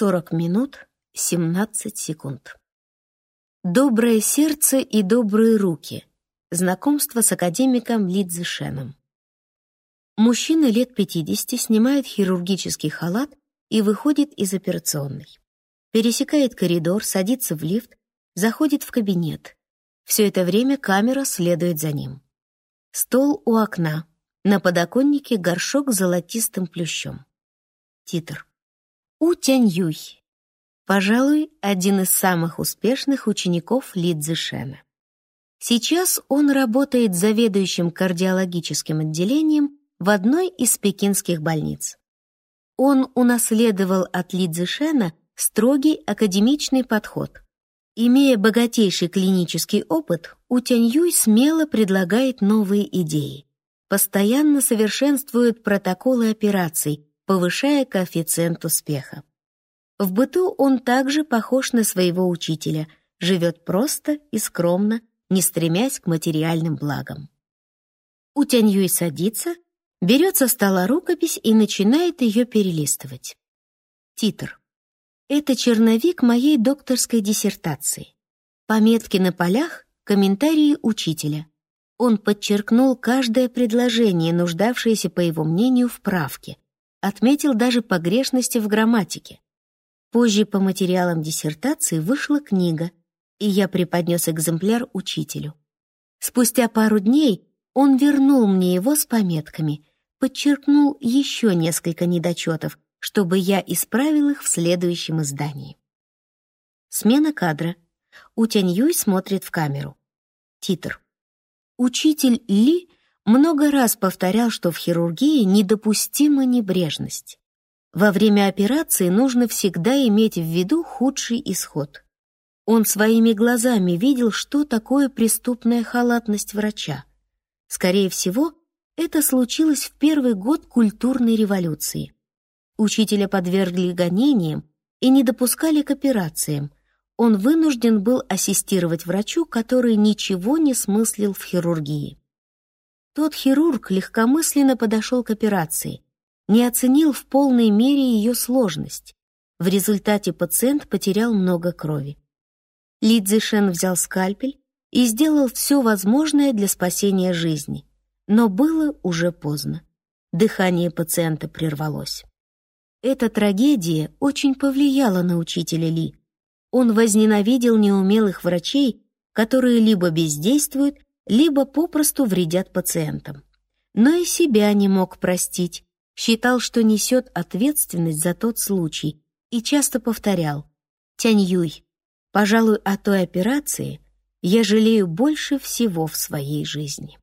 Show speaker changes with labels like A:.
A: 40 минут 17 секунд. Доброе сердце и добрые руки. Знакомство с академиком Лидзи Шеном. Мужчина лет 50 снимает хирургический халат и выходит из операционной. Пересекает коридор, садится в лифт, заходит в кабинет. Все это время камера следует за ним. Стол у окна. На подоконнике горшок с золотистым плющом. Титр. У Тяньюй. Пожалуй, один из самых успешных учеников Ли Цзишена. Сейчас он работает заведующим кардиологическим отделением в одной из пекинских больниц. Он унаследовал от Ли Цзишена строгий академичный подход. Имея богатейший клинический опыт, У Тяньюй смело предлагает новые идеи. Постоянно совершенствует протоколы операций, повышая коэффициент успеха. В быту он также похож на своего учителя, живет просто и скромно, не стремясь к материальным благам. У Тяньюй садится, берет со стола рукопись и начинает ее перелистывать. Титр. Это черновик моей докторской диссертации. Пометки на полях — комментарии учителя. Он подчеркнул каждое предложение, нуждавшееся, по его мнению, в правке, отметил даже погрешности в грамматике. Позже по материалам диссертации вышла книга, и я преподнес экземпляр учителю. Спустя пару дней он вернул мне его с пометками, подчеркнул еще несколько недочетов, чтобы я исправил их в следующем издании. Смена кадра. У Тяньюй смотрит в камеру. Титр. Учитель Ли много раз повторял, что в хирургии недопустима небрежность. Во время операции нужно всегда иметь в виду худший исход. Он своими глазами видел, что такое преступная халатность врача. Скорее всего, это случилось в первый год культурной революции. Учителя подвергли гонениям и не допускали к операциям. Он вынужден был ассистировать врачу, который ничего не смыслил в хирургии. Тот хирург легкомысленно подошел к операции, не оценил в полной мере ее сложность. В результате пациент потерял много крови. Ли Цзишен взял скальпель и сделал все возможное для спасения жизни, но было уже поздно. Дыхание пациента прервалось. Эта трагедия очень повлияла на учителя Ли. Он возненавидел неумелых врачей, которые либо бездействуют, либо попросту вредят пациентам. Но и себя не мог простить, считал, что несет ответственность за тот случай и часто повторял «Тянь Юй, пожалуй, о той операции я жалею больше всего в своей жизни».